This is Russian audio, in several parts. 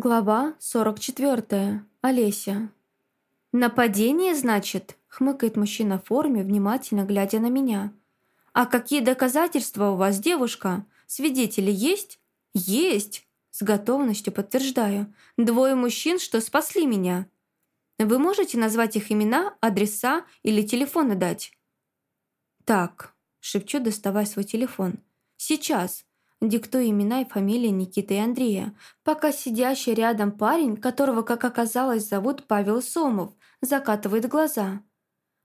Глава 44. Олеся. «Нападение, значит?» — хмыкает мужчина в форме, внимательно глядя на меня. «А какие доказательства у вас, девушка? Свидетели есть?» «Есть!» — с готовностью подтверждаю. «Двое мужчин, что спасли меня. Вы можете назвать их имена, адреса или телефоны дать?» «Так», — шепчу, доставая свой телефон. «Сейчас диктуя имена и фамилии Никиты и Андрея, пока сидящий рядом парень, которого, как оказалось, зовут Павел Сомов, закатывает глаза.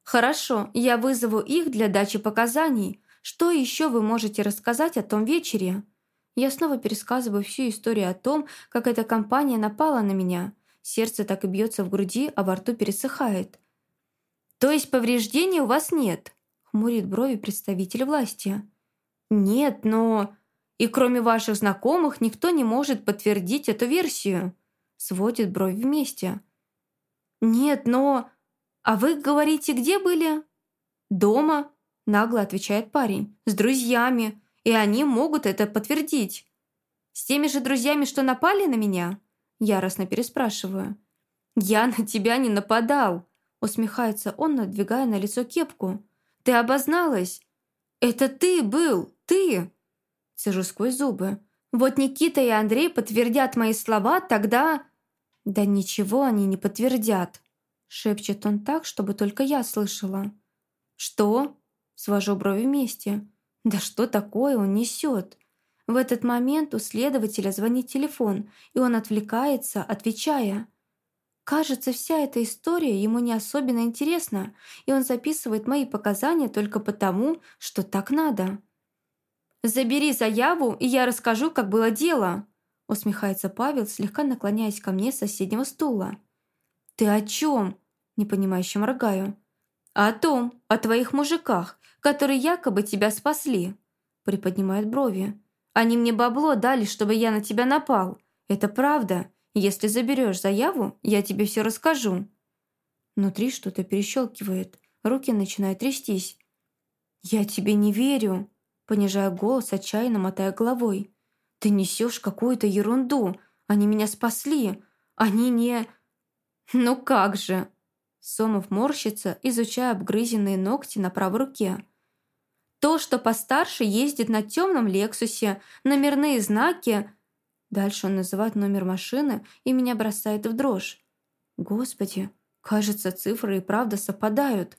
«Хорошо, я вызову их для дачи показаний. Что еще вы можете рассказать о том вечере?» Я снова пересказываю всю историю о том, как эта компания напала на меня. Сердце так и бьется в груди, а во рту пересыхает. «То есть повреждений у вас нет?» — хмурит брови представитель власти. «Нет, но...» И кроме ваших знакомых никто не может подтвердить эту версию. Сводит бровь вместе. Нет, но... А вы говорите, где были? Дома, нагло отвечает парень. С друзьями. И они могут это подтвердить. С теми же друзьями, что напали на меня? Яростно переспрашиваю. «Я на тебя не нападал!» Усмехается он, надвигая на лицо кепку. «Ты обозналась! Это ты был! Ты!» Сижу сквозь зубы. Вот Никита и Андрей подтвердят мои слова, тогда... Да ничего они не подтвердят. Шепчет он так, чтобы только я слышала. Что? Свожу брови вместе. Да что такое он несет? В этот момент у следователя звонит телефон, и он отвлекается, отвечая. Кажется, вся эта история ему не особенно интересна, и он записывает мои показания только потому, что так надо. «Забери заяву, и я расскажу, как было дело», усмехается Павел, слегка наклоняясь ко мне с соседнего стула. «Ты о чем?» непонимающе моргаю. «О том, о твоих мужиках, которые якобы тебя спасли», приподнимает брови. «Они мне бабло дали, чтобы я на тебя напал. Это правда. Если заберешь заяву, я тебе все расскажу». Внутри что-то перещелкивает. Руки начинают трястись. «Я тебе не верю», понижая голос, отчаянно мотая головой. «Ты несешь какую-то ерунду! Они меня спасли! Они не...» «Ну как же!» Сомов морщится, изучая обгрызенные ногти на правой руке. «То, что постарше ездит на темном Лексусе, номерные знаки...» Дальше он называет номер машины и меня бросает в дрожь. «Господи, кажется, цифры и правда совпадают.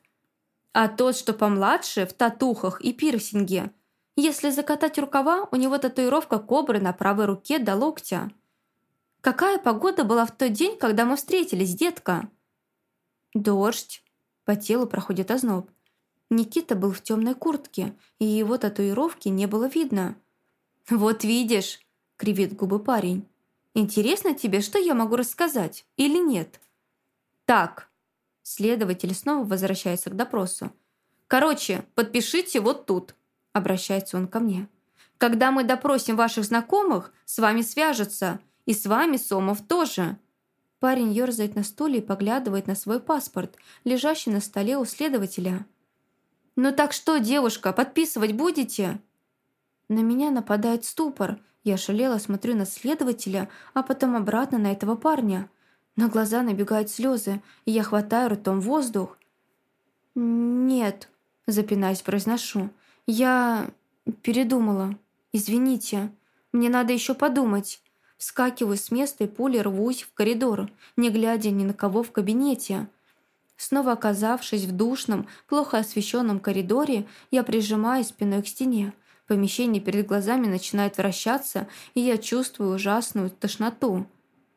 А тот, что помладше, в татухах и пирсинге, если закатать рукава, у него татуировка кобры на правой руке до локтя. Какая погода была в тот день, когда мы встретились, детка? Дождь. По телу проходит озноб. Никита был в темной куртке, и его татуировки не было видно. «Вот видишь», — кривит губы парень. «Интересно тебе, что я могу рассказать, или нет?» «Так», — следователь снова возвращается к допросу. «Короче, подпишите вот тут». Обращается он ко мне. «Когда мы допросим ваших знакомых, с вами свяжутся. И с вами, Сомов, тоже». Парень ерзает на стуле и поглядывает на свой паспорт, лежащий на столе у следователя. «Ну так что, девушка, подписывать будете?» На меня нападает ступор. Я шалела, смотрю на следователя, а потом обратно на этого парня. На глаза набегают слезы, и я хватаю ртом воздух. «Нет», – запинаясь, произношу. «Я передумала. Извините. Мне надо еще подумать». Вскакиваю с места и пулей рвусь в коридор, не глядя ни на кого в кабинете. Снова оказавшись в душном, плохо освещенном коридоре, я прижимаю спиной к стене. Помещение перед глазами начинает вращаться, и я чувствую ужасную тошноту.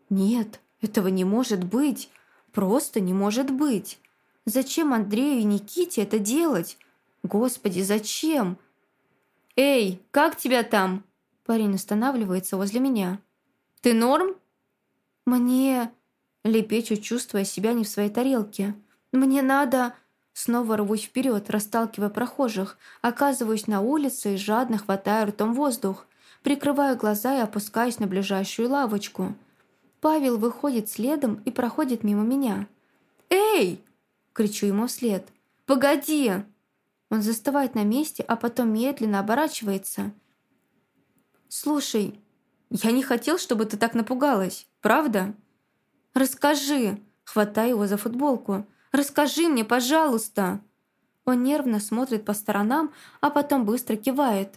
Нет, этого не может быть. Просто не может быть. Зачем Андрею и Никите это делать? Господи, зачем? «Эй, как тебя там?» Парень останавливается возле меня. «Ты норм?» «Мне...» Лепечу, чувствуя себя не в своей тарелке. «Мне надо...» Снова рвусь вперед, расталкивая прохожих, оказываюсь на улице и жадно хватаю ртом воздух. Прикрываю глаза и опускаюсь на ближайшую лавочку. Павел выходит следом и проходит мимо меня. «Эй!» — кричу ему вслед. «Погоди!» Он застывает на месте, а потом медленно оборачивается. «Слушай, Я не хотел, чтобы ты так напугалась, правда? Расскажи, хватаю его за футболку. Расскажи мне, пожалуйста. Он нервно смотрит по сторонам, а потом быстро кивает.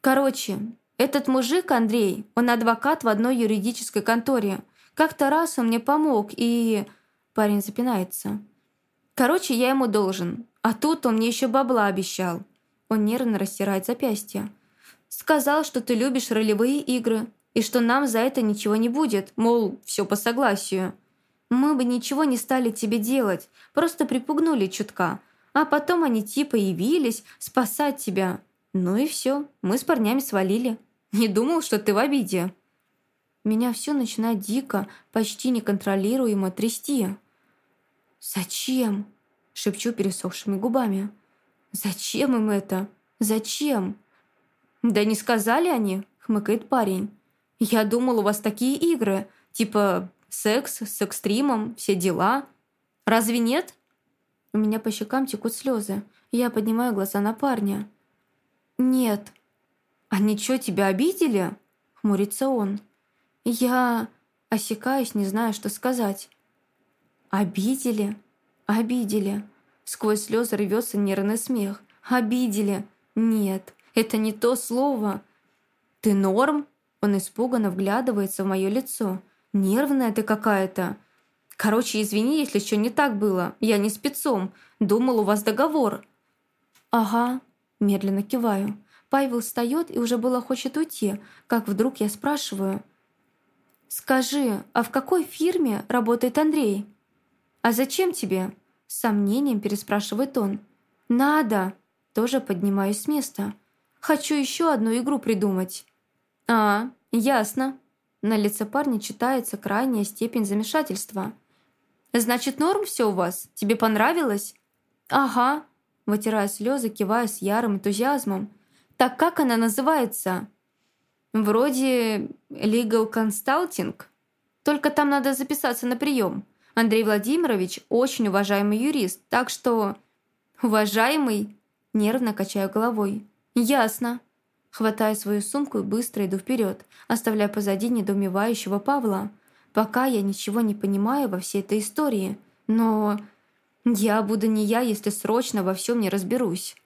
Короче, этот мужик, Андрей, он адвокат в одной юридической конторе. Как-то раз он мне помог, и... Парень запинается. Короче, я ему должен. А тут он мне еще бабла обещал. Он нервно растирает запястье. Сказал, что ты любишь ролевые игры, и что нам за это ничего не будет, мол, все по согласию. Мы бы ничего не стали тебе делать, просто припугнули чутка. А потом они типа явились спасать тебя. Ну и все, мы с парнями свалили. Не думал, что ты в обиде. Меня все начинает дико, почти неконтролируемо трясти. «Зачем?» – шепчу пересохшими губами. «Зачем им это? Зачем?» «Да не сказали они», – хмыкает парень. «Я думал, у вас такие игры, типа секс с экстримом, все дела. Разве нет?» У меня по щекам текут слезы. Я поднимаю глаза на парня. «Нет». «Они что, тебя обидели?» – хмурится он. «Я...» – осекаюсь, не знаю, что сказать. «Обидели? Обидели?» Сквозь слезы рвется нервный смех. «Обидели? Нет, это не то слово». «Ты норм?» Он испуганно вглядывается в мое лицо. «Нервная ты какая-то». «Короче, извини, если что не так было. Я не спецом. Думал, у вас договор». «Ага», медленно киваю. Павел встает и уже было хочет уйти, как вдруг я спрашиваю. «Скажи, а в какой фирме работает Андрей?» «А зачем тебе?» С сомнением переспрашивает он. «Надо!» Тоже поднимаюсь с места. «Хочу еще одну игру придумать». «А, ясно». На лице парня читается крайняя степень замешательства. «Значит, норм все у вас? Тебе понравилось?» «Ага», вытирая слезы, кивая с ярым энтузиазмом. «Так как она называется?» «Вроде Legal Consulting. Только там надо записаться на прием. Андрей Владимирович очень уважаемый юрист, так что... Уважаемый? Нервно качаю головой. Ясно. Хватаю свою сумку и быстро иду вперед, оставляя позади недоумевающего Павла. Пока я ничего не понимаю во всей этой истории. Но... Я буду не я, если срочно во всем не разберусь.